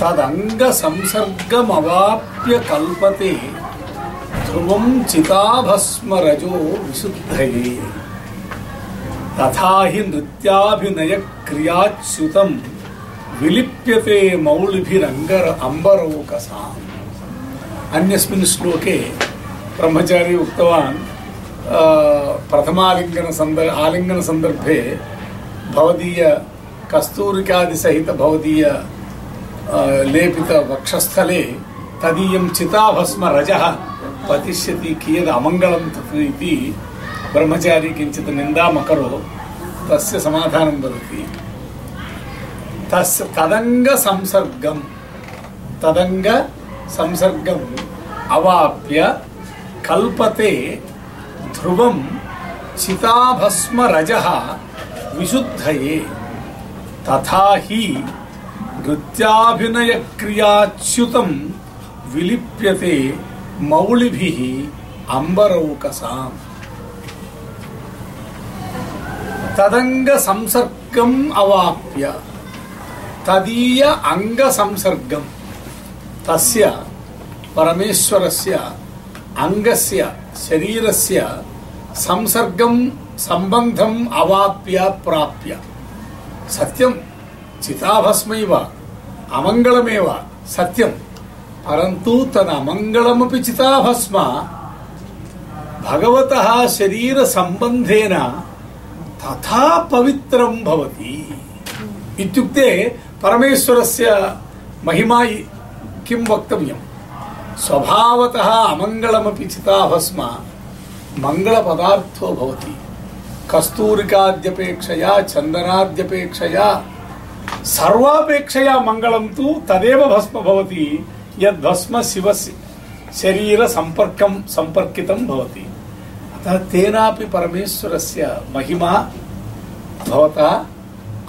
तदङ्गसंसर्गमवाप्य कल्पते ध्रुवं चिताभस्मरजो विशुद्धये। तथा हि नृत्याभिनयक्रियाच्युतं विलिप्यते मौलिभिरङ्गर अम्बरोकसाम्। अन्यस्मिन् श्लोके ब्रह्मचारी उक्तवान् अ, प्रथमालिङ्गनसन्दर् आलिङ्गनसन्दर्भे भवदीय कस्तूरिकादिसहित भवदीय लेपित वक्षस्थले तदीयं चिताभस्म रजः, पतिष्यति कियद् अमङ्गलं तत् इति ब्रह्मचारी किञ्चित् निन्दामकरो, तस्य समाधानं वदति तस्य तदङ्गसंसर्गं, तदङ्गसंसर्गम् अवाप्य कल्पते ध्रुवं चिताभस्मरजः विशुद्धये, तथा हि नृत्याभिनयक्रियाच्युतं विलिप्यते मौलिभिः अम्बरौकसाम्। तदङ्गसंसर्गम् अवाप्य, तदीय अङ्गसंसर्गं तस्य परमेश्वरस्य अङ्गस्य शरीरस्य संसर्गं सम्बन्धम् अवाप्य प्राप्य। सत्यं चिताभस्मैव, अमङ्गलमेव सत्यं परन्तु तदमङ्गलमपि चिताभस्म। भगवतः शरीरसम्बन्धेन तथा पवित्रं भवति। इत्युक्ते परमेश्वरस्य महिमा किं वक्तव्यं स्वभावतः अमङ्गलमपि चिताभस्म, मङ्गलपदार्थो भवति। कस्तूरिकाद्यपेक्षया, चन्दनाद्यपेक्षया सर्वापेक्षया मङ्गलं तु तदेव भस्म भवति यद् भस्म शिवस्य शरीरसम्पर्कं सम्पर्कितं भवति अतः तेनापि परमेश्वरस्य महिमा भवता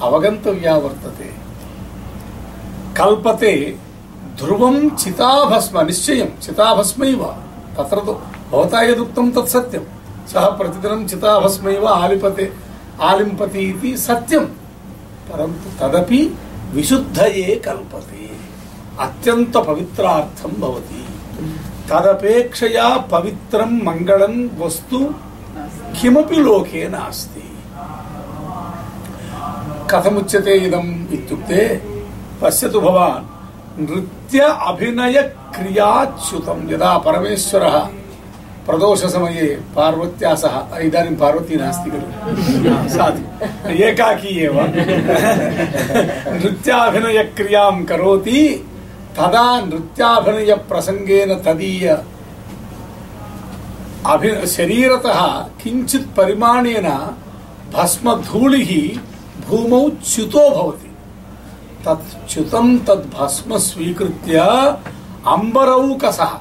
अवगन्तव्या वर्तते कल्पते ध्रुवं चिताभस्म निश्चयं चिताभस्मैव तत्र तु भवता यदुक्तं तत् सत्यं सः प्रतिदिनं चिताभस्मैव आलिपते आलिम्पति इति सत्यं परन्तु तदपि विशुद्धये कल्पते अत्यन्तपवित्रार्थं भवति तदपेक्षया पवित्रं मङ्गलं वस्तु किमपि लोके नास्ति कथमुच्यते इदम् इत्युक्ते पश्यतु भवान् नृत्य अभिनय क्रियाच्युतं यदा परमेश्वरः प्रदोषसमये पार्वत्या सह, इदानीं पार्वती नास्ति खलु। साधु। एकाकी एव। नृत्याभिनयक्रियाँ करोति, तदा नृत्याभिनयप्रसङ्गेन तदीय अभि, शरीरतः किञ्चित् परिमाणेन भस्मधूलिः भूमौ च्युतो भवति। तत् च्युतं तद् भस्म स्वीकृत्य अम्बरौकसः।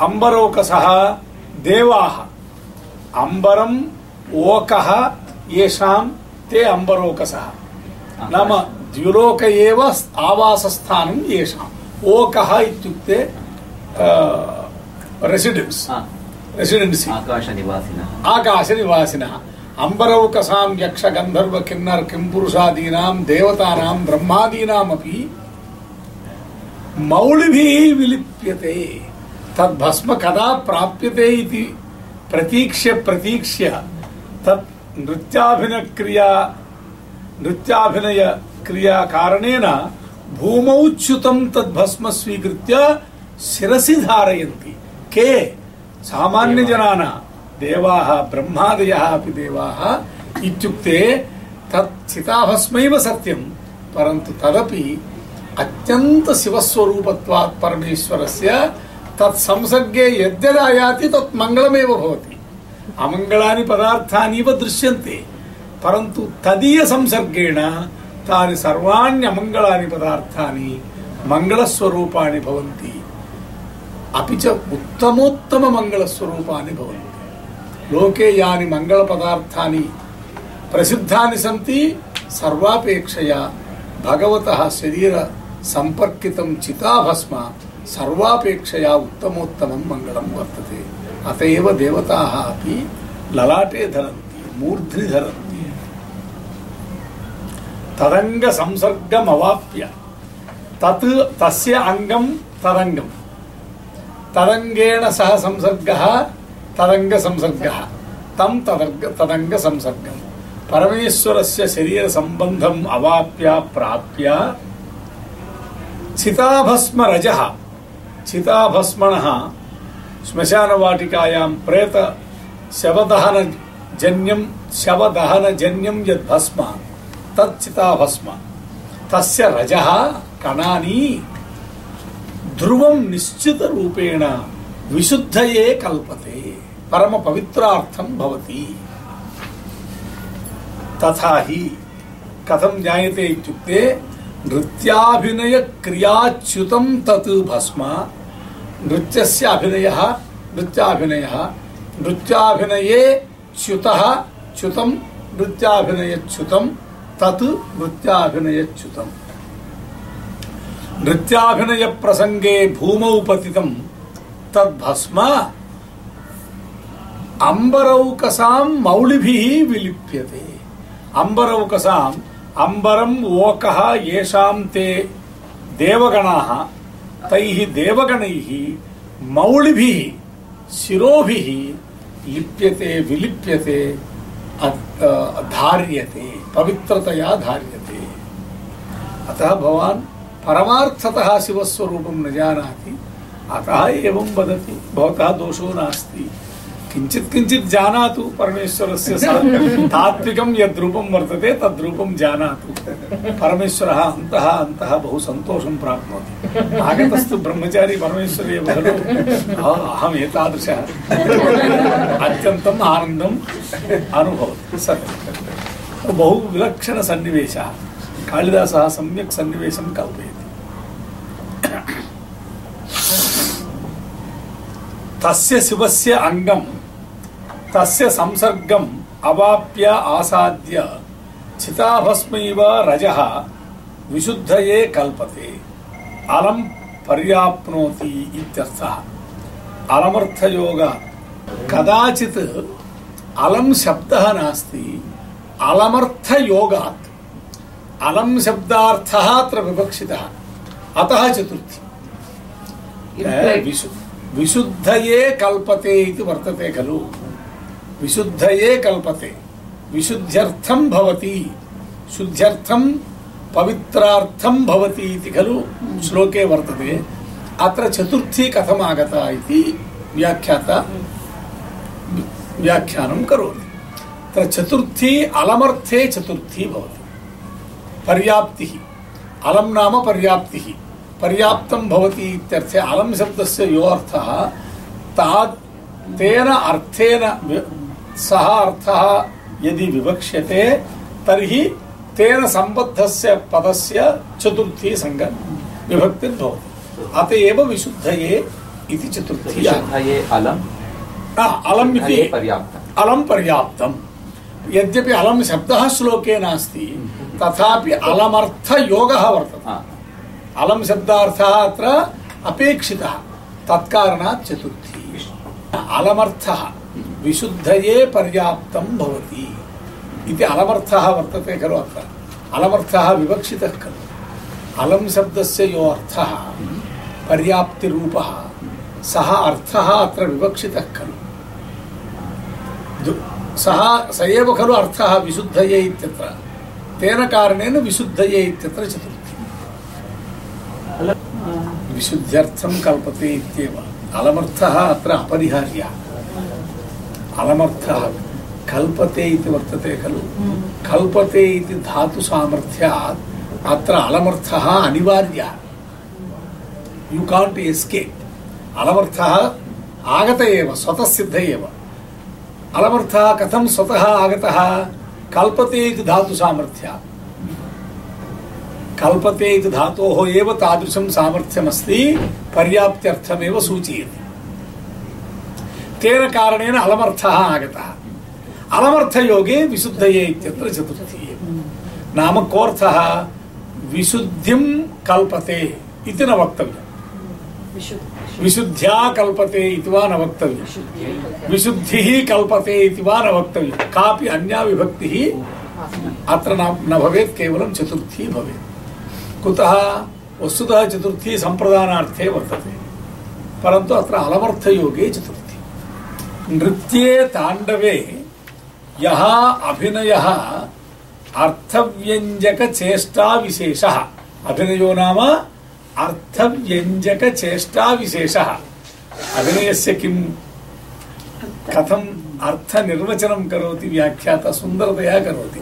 अम्बरौकसः देवाः। अम्बरम् ओकः येषां ते अम्बरोकसः नाम द्युलोक एव आवासस्थानं येषाम्। ओकः इत्युक्ते रेसिडेन्स् रेसिडेन्सि आकाशनिवासिनः। आकाशनिवासिनः। अम्बरौकसां यक्ष गन्धर्व किन्नर किंपुरुषादीनां देवतानां ब्रह्मादीनामपि मौलिभिः विलिप्यते। तद् भस्म कदा प्राप्यते इति प्रतीक्ष्य प्रतीक्ष्य तत् नृत्याभिनक्रिया नृत्याभिनयक्रिया कारणेन भूमौ च्युतं तद् भस्म स्वीकृत्य शिरसि धारयन्ति। के? सामान्यजनानां, देवाः, ब्रह्मादयः अपि देवाः इत्युक्ते तत् चिताभस्मैव सत्यं, परन्तु तदपि अत्यन्तशिवस्वरूपत्वात् परमेश्वरस्य तत् संसर्गे यद्यदायाति तत् मङ्गलमेव भवति। अमङ्गलानि पदार्थानीव दृश्यन्ते, परन्तु तदीयसंसर्गेण तानि सर्वाण्यमङ्गलानि पदार्थानि मङ्गलस्वरूपाणि भवन्ति। अपि च उत्तमोत्तममङ्गलस्वरूपाणि भवन्ति। लोके यानि मङ्गलपदार्थानि प्रसिद्धानि सन्ति, सर्वापेक्षया भगवतः शरीर सम्पर्कितं चिताभस्म सर्वापेक्षया उत्तमोत्तमं मङ्गलं वर्तते। अत एव देवताः अपि ललाटे धरन्ति, मूर्ध्नि धरन्ति। तदङ्गसंसर्गमवाप्य तत् तस्य अङ्गं तदङ्गं तदङ्गेण सह संसर्गः तदङ्गसंसर्गः तं तदर्ग तदङ्गसंसर्गम् परमेश्वरस्य शरीरसम्बन्धम् अवाप्य, प्राप्य चिताभस्मरजः चिताभस्मणः श्मशानवाटिकायां प्रेत शवदहनजन्यं शवदहनजन्यं यद्भस्म तच्चिताभस्म तस्य रजः कणानि। ध्रुवं निश्चितरूपेण विशुद्धये कल्पते, परमपवित्रार्थं भवति। तथा हि कथं ज्ञायते इत्युक्ते नृत्याभिनयक्रियाच्युतं तत् भस्म। नृत्यस्य अभिनयः नृत्याभिनयः, नृत्याभिनये च्युतः च्युतं नृत्याभिनयच्युतं तत् नृत्याभिनयच्युतम्। नृत्याभिनयप्रसङ्गे भूमौ पतितं तद्भस्म अम्बरौकसां मौलिभिः विलिप्यते। अम्बरौकसाम् अम्बरम् ओकः येषां ते देवगणाः, तैः देवगणैः मौलिभिः शिरोभिः लिप्यते, विलिप्यते धार्यते, पवित्रतया धार्यते। अतः भवान् परमार्थतः शिवस्वरूपं न जानाति, अतः एवं वदति, भवतः दोषो नास्ति। किञ्चित् किञ्चित् जानातु परमेश्वरस्य तात्विकं यद्रूपं वर्तते, तद्रूपं जानातु। परमेश्वरः अन्तः अन्तः बहु सन्तोषं प्राप्नोति। आगतस्तु ब्रह्मचारी परमेश्वरे एव, खलु? अहम् एतादृशः अत्यन्तम् आनन्दम् अनुभवति सत्यं बहु विलक्षणसन्निवेशः। कालिदासः सम्यक् सन्निवेशं तस्य शिवस्य अङ्गं तस्य संसर्गम् अवाप्य आसाद्य चिताभस्मैव रजः विशुद्धये कल्पते अलम पर्याप्नोति इत्यर्थः अलमर्थयोगात् कदाचित् अलम शब्दः नास्ति अलमर्थयोगात् अलम शब्दार्थः अत्र विवक्षितः अतः चतुर्थी विशुद्धये कल्पते इति वर्तते खलु विशुद्धये कल्पते। विशुद्ध्यर्थं भवति। शुद्ध्यर्थं पवित्रार्थं भवति इति खलु श्लोके वर्तते। अत्र चतुर्थी कथम् आगता इति व्याख्याता व्याख्यानं करोति। तत्र चतुर्थी अलमर्थे चतुर्थी भवति। पर्याप्तिः। अलम नाम पर्याप्तिः। पर्याप्तं भवति इत्यर्थे अलम शब्दस्य यो अर्थः तात् तेन अर्थेन सः अर्थः यदि विवक्ष्यते तर्हि तेन सम्बद्धस्य पदस्य चतुर्थी संग विभक्तिर्भवति अत एव विशुद्धये इति चतुर्थी। अलम्। अलम् इति अलम् पर्याप्तम्। यद्यपि अलम् शब्दः श्लोके नास्ति तथापि अलमर्थयोगः वर्तते। अलम् शब्दार्थः अत्र अपेक्षितः तत्कारणात् चतुर्थी। अलमर्थः। विशुद्धये पर्याप्तं भवति इति अलमर्थः वर्तते खलु अत्र। अलमर्थः विवक्षितः खलु। अलम् शब्दस्य यो अर्थः पर्याप्तिरूपः सः अर्थः अत्र विवक्षितः खलु। सः स एव खलु अर्थः विशुद्धये इत्यत्र। तेन कारणेन विशुद्धये इत्यत्र चतुर्थी। विशुद्ध्यर्थं कल्पते इत्येव। अलमर्थः अत्र अपरिहार्यः। अलमर्थः कल्पते इति वर्तते खलु। कल्पते इति धातुसामर्थ्यात् अत्र अलमर्थः अनिवार्यः। यु काण्ट् एस्केप् अलमर्थः आगत एव, स्वतः सिद्ध एव। अलमर्थः कथं स्वतः आगतः? कल्पते इति धातुसामर्थ्यात् कल्पते इति धातोः एव तादृशं सामर्थ्यमस्ति। पर्याप्त्यर्थमेव सूचयति। तेन कारणेन अलमर्थः आगतः। अलमर्थयोगे विशुद्धये इत्यत्र चतुर्थी। नाम कोऽर्थः? विशुद्धिं कल्पते इति न वक्तव्यम्। विशुद्ध्या कल्पते इति वा न वक्तव्यम्। विशुद्धिः कल्पते इति वा न वक्तव्यम्। कापि अन्या विभक्तिः अत्र न भवेत्, केवलं चतुर्थी भवेत्। कुतः? वस्तुतः चतुर्थी सम्प्रदानार्थे वर्तते। परन्तु अत्र अलमर्थयोगे चतुर्थी। नृत्ये ताण्डवे यः अभिनयः अर्थव्यञ्जकचेष्टाविशेषः। अभिनयो नाम अर्थव्यञ्जकचेष्टाविशेषः। अभिनयस्य किं कथम् अर्थनिर्वचनं करोति, व्याख्याता सुन्दरतया करोति।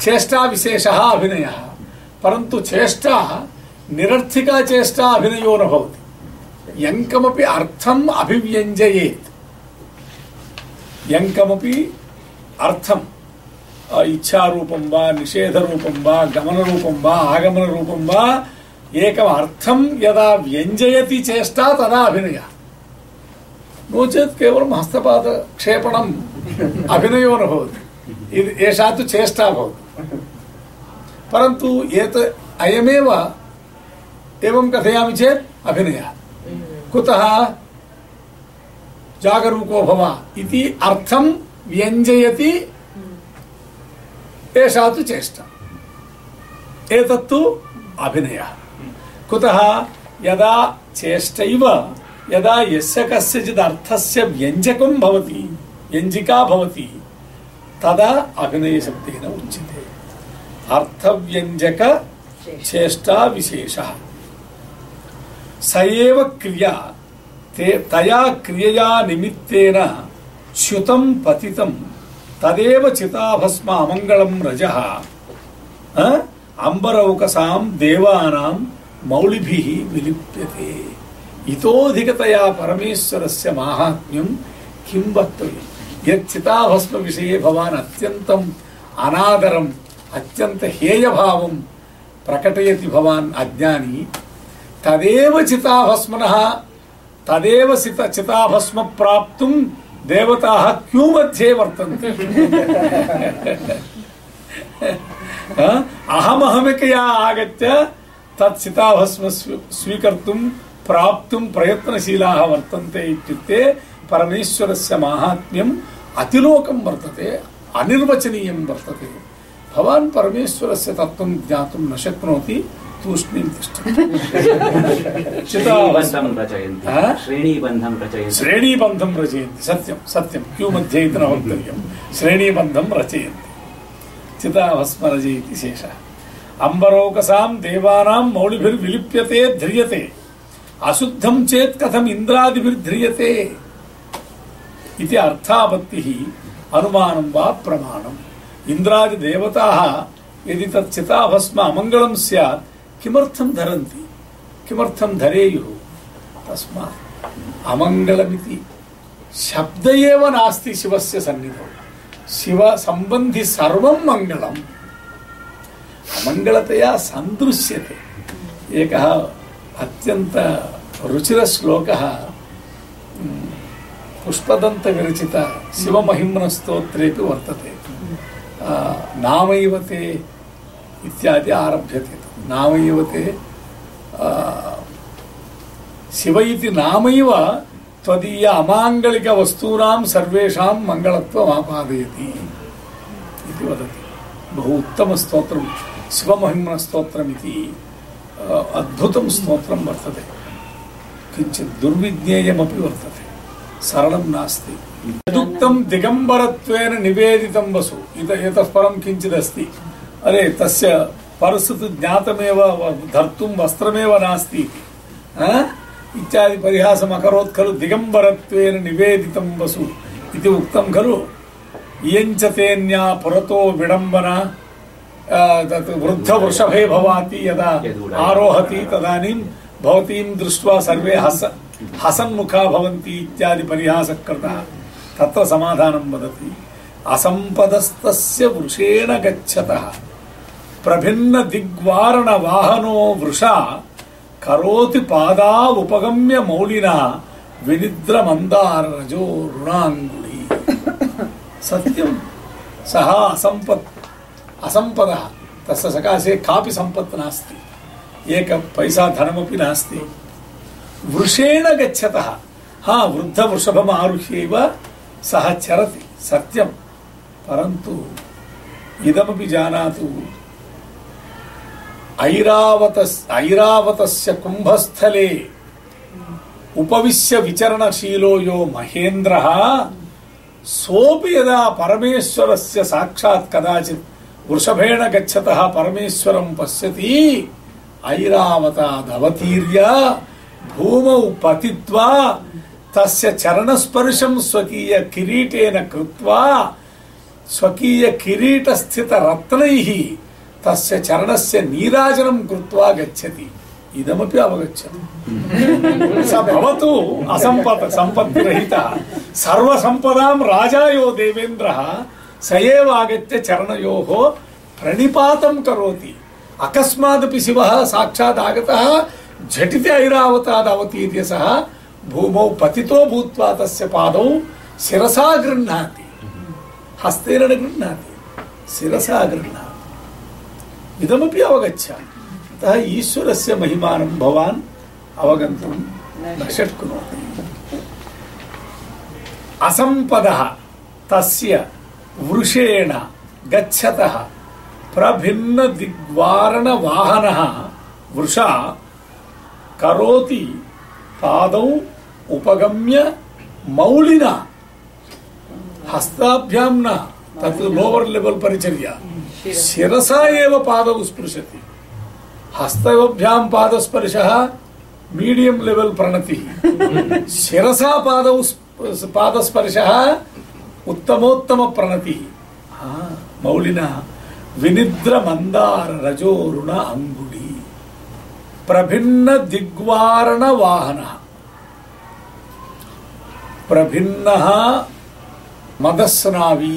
चेष्टाविशेषः अभिनयः, परन्तु चेष्टा निरर्थिका चेष्टा अभिनयो न भवति। यङ्कमपि अर्थम् अभिव्यञ्जयेत्। यङ्कमपि अर्थम् अ, इच्छारूपं वा निषेधरूपं वा गमनरूपं वा आगमनरूपं वा एकम् अर्थं यदा व्यञ्जयति चेष्टा तदा अभिनयः नो चेत् केवलं हस्तपादक्षेपणम् अभिनयो न भवति इद- एषा तु चेष्टा भवति परन्तु एत अयमेव एवं कथयामि चेत् अभिनयः कुतः जागरूको भव इति अर्थं व्यञ्जयति। एषा तु चेष्टा। एतत्तु अभिनयः। कुतः यदा चेष्टैव यदा यस्य कस्यचित् अर्थस्य व्यञ्जकं भवति व्यञ्जिका भवति तदा अभिनयशब्देन उच्यते। अर्थव्यञ्जक चेष्टा विशेषः। स एव क्रिया। ते तया क्रियया निमित्तेन च्युतं पतितं, तदेव चिताभस्म अमङ्गलं रजः? अम्बरौकसां देवानां मौलिभिः विलिप्यते। इतोऽधिकतया परमेश्वरस्य माहात्म्यं किं वक्तव्यं यत् चिताभस्म विषये भवान् अत्यन्तम् अनादरम्, अत्यन्त हेयभावं प्रकटयति भवान् अज्ञानी। तदेव चिताभस्मनः तदेव चित चिताभस्म प्राप्तुं देवताः क्यू मध्ये वर्तन्ते हा? अहमहमिकया आगत्य तत् चिताभस्म स्वी- स्वीकर्तुं प्राप्तुं प्रयत्नशीलाः वर्तन्ते इत्युक्ते परमेश्वरस्य माहात्म्यम् अतिलोकं वर्तते, अनिर्वचनीयं वर्तते भवान् परमेश्वरस्य तत्त्वं ज्ञातुं न शक्नोति तूष्णीं श्रेणीबन्धं रचयन्ति? श्रेणीबन्धं रचयन्ति। सत्यं सत्यं। क्यू मध्ये इति न वक्तव्यं। श्रेणीबन्धं रचयन्ति। चिताभस्म रचयति शेषः। अम्बरोकसां देवानां मौलिभिर्विलिप्यते ध्रियते। अशुद्धं चेत् कथम् इन्द्रादिभिर्ध्रियते? इति अर्थापत्तिः अनुमानं वा प्रमाणम्। इन्द्रादिदेवताः यदि तत् चिताभस्म अमङ्गलं स्यात् किमर्थं धरन्ति? किमर्थं धरेयुः? तस्मात् अमङ्गलमिति। शब्द एव नास्ति शिवस्य सन्निधौ। शिव सम्बन्धि सर्वं मङ्गलम्। अमङ्गलतया सन्दृश्यते। एकः अत्यन्त रुचिरश्लोकः पुष्पदन्तविरचित शिवमहिम्नस्तोत्रेपि वर्तते। नामैव इत्यादि आरभ्यते। नामैव ते शिव इति नामैव त्वदीय अमाङ्गलिकवस्तूनां सर्वेषां मङ्गलत्वम् आपादयति इति वदति। बहु उत्तमस्तोत्रं शिवमहिम्नस्तोत्रमिति अद्भुतं स्तोत्रं वर्तते। किञ्चित् दुर्विज्ञेयमपि वर्तते। सरलं नास्ति। यदुक्तं दिगम्बरत्वेन निवेदितं वसु। इत एतः परं किञ्चिदस्ति। अरे, तस्य पर्स् तु ज्ञातमेव धर्तुं वस्त्रमेव नास्ति? इत्यादि परिहासम् अकरोत् खलु दिगम्बरत्वेन निवेदितं वसु। इति उक्तं खलु। इयञ्च तेन्या पुरतो विडम्बना तत् वृद्धवृषभे भवाति यदा आरोहति तदानीं भवतीं दृष्ट्वा सर्वे हस, हसन्मुखा भवन्ति इत्यादि परिहासः कृतः तत्र समाधानं वदति। असम्पदस्तस्य वृषेण गच्छतः। प्रभिन्न दिग्वारण वाहनो वृषा, करोति पादा उपगम्य मौलिना, विनिद्र मंदार रजो ऋणाङ्गुली सत्यं। सः असम्पत् असम्पदः तस्य सकाशे कापि सम्पत् नास्ति। एक पैसा धनमपि नास्ति। वृषेण गच्छतः। हा वृद्धवृषभम् आरुह्यैव सः चरति। सत्यं। परन्तु इदमपि जानातु ऐरावत ऐरावतस्य कुम्भस्थले उपविश्य विचरणशीलो यो महेन्द्रः सोऽपि यदा परमेश्वरस्य साक्षात् कदाचित् वृषभेण गच्छतः परमेश्वरं पश्यति ऐरावतादवतीर्य भूमौ पतित्वा तस्य चरणस्पर्शं स्वकीय किरीटेन कृत्वा स्वकीय किरीटस्थित रत्नैः तस्य चरणस्य नीराजनं कृत्वा गच्छति। इदमपि अवगच्छति। स भवतु असम्पत् सम्पत्तिरहितः। सर्वसम्पदां राजा यो देवेन्द्रः स एव आगत्य चरणयोः प्रणिपातं करोति। अकस्मादपि शिवः साक्षात् आगतः झटिति ऐरावतात् अवतीर्य सः भूमौ पतितो भूत्वा तस्य पादौ शिरसा गृह्णाति। हस्तेन गृह्णाति। शिरसा गृह्णाति। इदमपि अवगच्छ अतः ईश्वरस्य महिमानं भवान् अवगन्तुं न शक्नोति। असम्पदः तस्य वृषेण गच्छतः प्रभिन्न दिग्वारण वाहनः वृषा करोति पादौ उपगम्य मौलिना। हस्ताभ्यां न तत् लोवर् लेवल् परिचर्या। शिरसा एव पादौ स्पृशति हस्तभ्यां पादस्पर्शः मीडियं लेवल् प्रणतिः। शिरसा पादौ पादस्पर्शः उत्तमोत्तम प्रणतिः। मौलिना विनिद्र मंदार रजोरुण अंगुड़ी प्रभिन्न दिग्वारण वाहन। प्रभिन्न मदस्नावी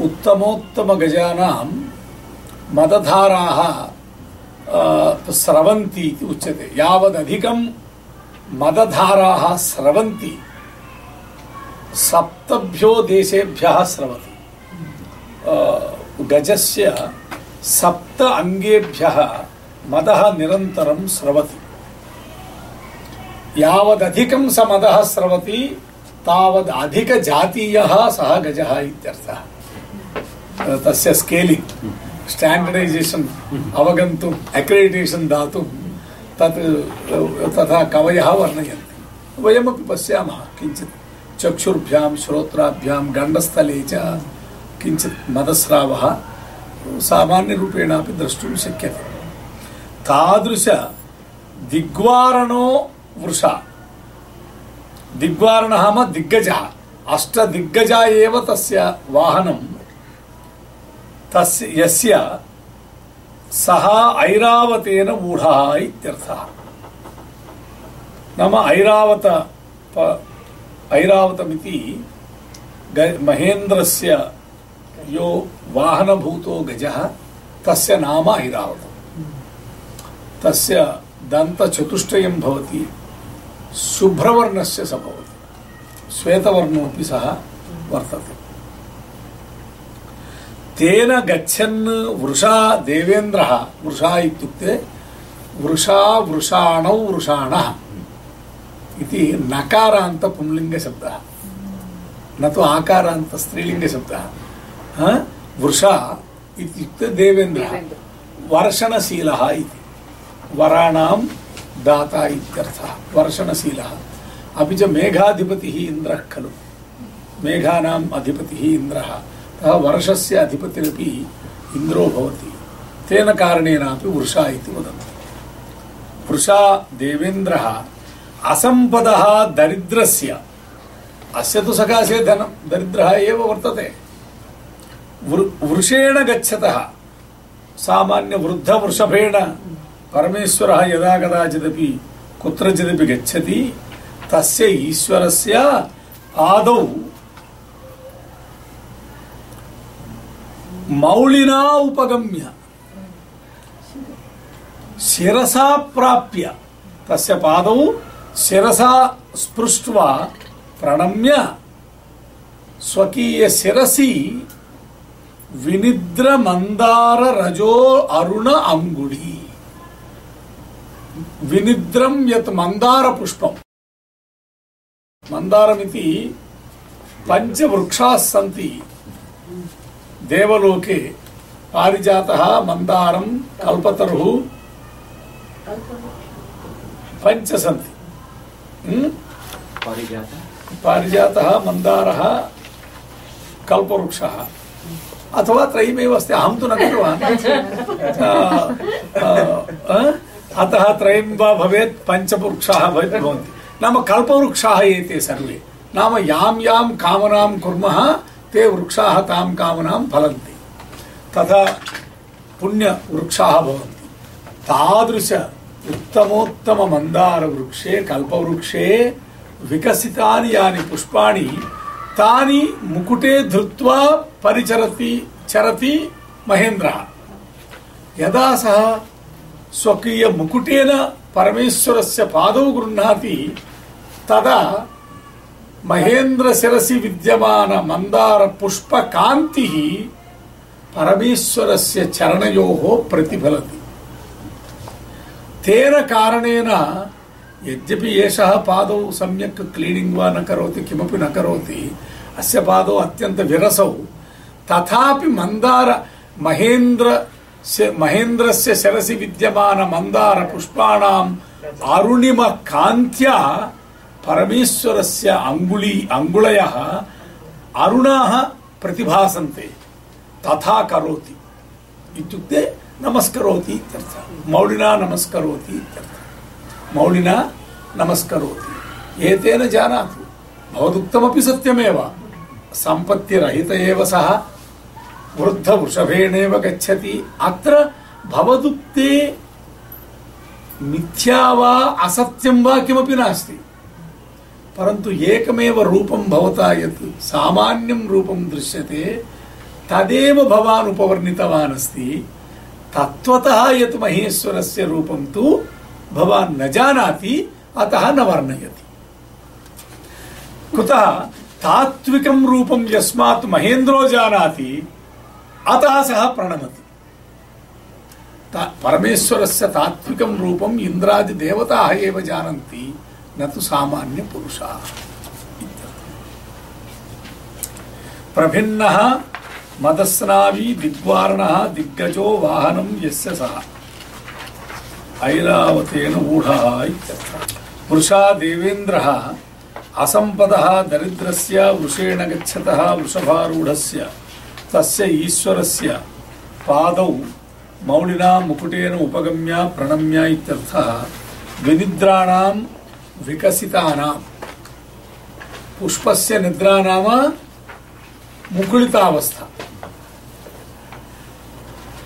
उत्तमोत्तम गजानां मदधाराः स्रवन्ति इति उच्यते। यावदधिकं मदधाराः स्रवन्ति। सप्तभ्यो देशेभ्यः स्रवति। गजस्य सप्त अङ्गेभ्यः मदः निरन्तरं स्रवति। यावदधिकं स मदः स्रवति तावद् अधिकजातीयः सः गजः इत्यर्थः। तस्य स्केलिङ्ग् स्टाण्डर्डैजेशन् अवगन्तुम् अक्रेडिटेशन् दातुं, तत् तथा कवयः वर्णयन्ति। वयमपि पश्यामः, किञ्चित् चक्षुर्भ्यां, श्रोत्राभ्यां, गण्डस्थले च किञ्चित् मदस्रावः सामान्यरूपेणापि द्रष्टुं शक्यते। तादृश दिग्वारणो वृषा। दिग्वारणः नाम दिग्गजः। अष्टदिग्गजा एव तस्य वाहनं। तस्य यस्य सः ऐरावतेन ऊढः इत्यर्थः। नाम ऐरावत ऐरावतमिति महेन्द्रस्य यो वाहनभूतो गजः, तस्य नाम ऐरावतम्। तस्य दन्तचतुष्टयं भवति, शुभ्रवर्णस्य स भवति। श्वेतवर्णोऽपि सः वर्तते। तेन गच्छन् वृषा देवेन्द्रः। वृषा इत्युक्ते वृषा वृषाणौ वृषाणः इति नकारान्त पुंलिङ्गशब्दः न तु आकारान्त स्त्रीलिङ्गशब्दः वृषा इत्युक्ते देवेन्द्रः वर्षणशीलः इति वराणां दाता इत्यर्थः वर्षणशीलः अपि च मेघाधिपतिः इन्द्रः खलु मेघानाम् अधिपतिः इन्द्रः अतः वर्षस्य अधिपतिरपि इन्द्रो भवति तेन कारणेनापि वृषा इति वदन्ति वृषा देवेन्द्रः असम्पदः दरिद्रस्य अस्य तु सकाशे धनं दरिद्रः एव वर्तते वृषेण गच्छतः सामान्य वृद्ध वृषभेण परमेश्वरः यदा कदाचिदपि कुत्रचिदपि गच्छति तस्य ईश्वरस्य आदौ मौलिना उपगम्य शिरसा प्राप्य तस्य पादौ शिरसा स्पृष्ट्वा प्रणम्य स्वकीय शिरसि विनिद्र मंदार रजो अरुण अंगुड़ी विनिद्रम यत मंदार पुष्पम मंदारमिति पंच वृक्षाः सन्ति देवलोके पारिजातः मन्दारं कल्पतरुः पञ्च सन्ति हम्म? पारिजातः? मन्दारः कल्पवृक्षः। अथवा त्रयमेव अस्ति अहं तु न कृतवान्। आ, अतः त्रयं वा भवेत् पञ्चवृक्षाः भवन्ति। नाम कल्पवृक्षाः एते सर्वे। नाम यां यां कामनां कुर्मः ते वृक्षाः तां कामनां फलन्ति। तथा पुण्यवृक्षाः भवन्ति। तादृश उत्तमोत्तम मन्दारवृक्षे कल्पवृक्षे विकसितानि यानि पुष्पाणि तानि मुकुटे धृत्वा परिचरति, चरति महेन्द्रः। यदा सः स्वकीय मुकुटेन परमेश्वरस्य पादौ गृह्णाति, तदा महेन्द्र शिरसि विद्यमान मन्दार पुष्प कान्तिः परमेश्वरस्य चरणयोः प्रतिफलति। तेन कारणेन यद्यपि एषः पादौ सम्यक् क्लीनिङ्ग् वा न करोति, किमपि न करोति, अस्य पादौ अत्यन्त विरसौ। तथापि मन्दार महेन्द्र महेन्द्रस्य शिरसि विद्यमान मन्दार पुष्पाणाम् अरुणिम कान्त्या परमेश्वरस्य अङ्गुली अङ्गुलयः अरुणाः प्रतिभासन्ते। तथा करोति। इत्युक्ते नमस्करोति इत्यर्थः मौलिना नमस्करोति इत्यर्थः मौलिना नमस्करोति। एतेन जानातु। भवदुक्तमपि सत्यमेव। सम्पत्तिरहित एव सः। वृद्धवृषभेणेव गच्छति। अत्र भवदुक्ते मिथ्या वा असत्यं वा किमपि नास्ति। परन्तु एकमेव रूपं भवता यत् सामान्यं रूपं दृश्यते, तदेव भवान् उपवर्णितवान् अस्ति। तत्त्वतः यत् महेश्वरस्य रूपं तु भवान् न जानाति, अतः न वर्णयति। कुतः तात्विकं रूपं यस्मात् महेन्द्रो जानाति, अतः सः प्रणमति। परमेश्वरस्य तात्विकं रूपम् इन्द्रादिदेवताः एव जानन्ति। न तु सामान्यपुरुषाः प्रभिन्नः मदस्नावी दिग्वारणः दिग्गजो वाहनं यस्य सः। ऐरावतेन ऊढः वृषा देवेन्द्रः असम्पदः दरिद्रस्य, वृषेण गच्छतः वृषभारूढस्य, तस्य ईश्वरस्य। पादौ मौलिना मुकुटेन उपगम्य प्रणम्य इत्यर्थः। विनिद्राणां विकसितानां, पुष्पस्य निद्रा नाम मुकुलितावस्था।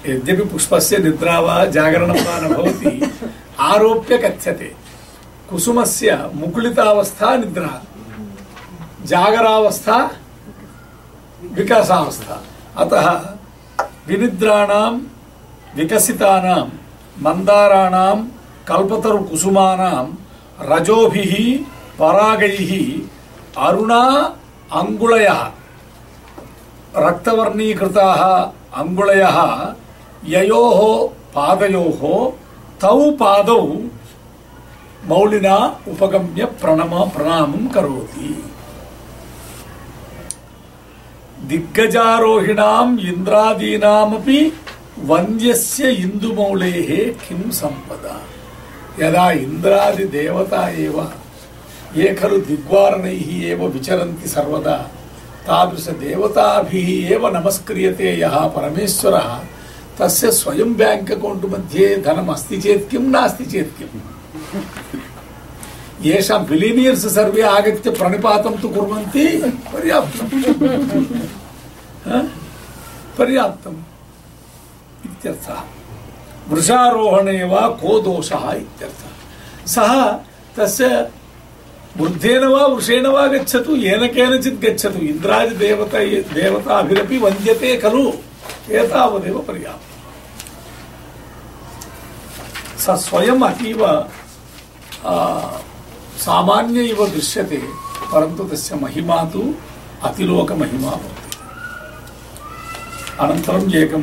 यद्यपि पुष्पस्य निद्रा वा जागरणं वा न भवति, आरोप्य कथ्यते। कुसुमस्य मुकुलितावस्था निद्रा, जागरावस्था विकासावस्था। अतः विनिद्राणां, विकसितानां मन्दाराणां कल्पतरुकुसुमानां रजोभिः परागैः अरुणा अङ्गुलयः रक्तवर्णीकृताः अङ्गुलयः ययोः पादयोः तौ पादौ मौलिना उपगम्य प्रणम प्रणामं करोति। दिग्गजारोहिणाम् इन्द्रादीनामपि वन्द्यस्य इन्दुमौलेः किं सम्पदा यदा इन्द्रादिदेवता एव, ये खलु दिग्वारणैः एव विचरन्ति सर्वदा। तादृशदेवताभिः एव नमस्क्रियते यः परमेश्वरः। तस्य स्वयं ब्याङ्क् अकौण्ट् मध्ये धनम् अस्ति चेत् किं, नास्ति चेत् किम् येषां बिलिनियर्स् सर्वे आगत्य प्रणिपातं तु कुर्वन्ति। पर्याप्तम् पर्याप्तम् इत्यर्थः। वृषारोहणे वा को दोषः इत्यर्थः। सः तस्य वृद्धेन वा वृषेण वा गच्छतु, येन केनचित् गच्छतु इन्द्रादिदेवता देवताभिरपि वन्द्यते खलु, एतावदेव पर्याप्तम्। स स्वयम् अतीव सामान्य इव दृश्यते, परन्तु तस्य महिमा तु अतिलोकमहिमा भवति। अनन्तरम् एकं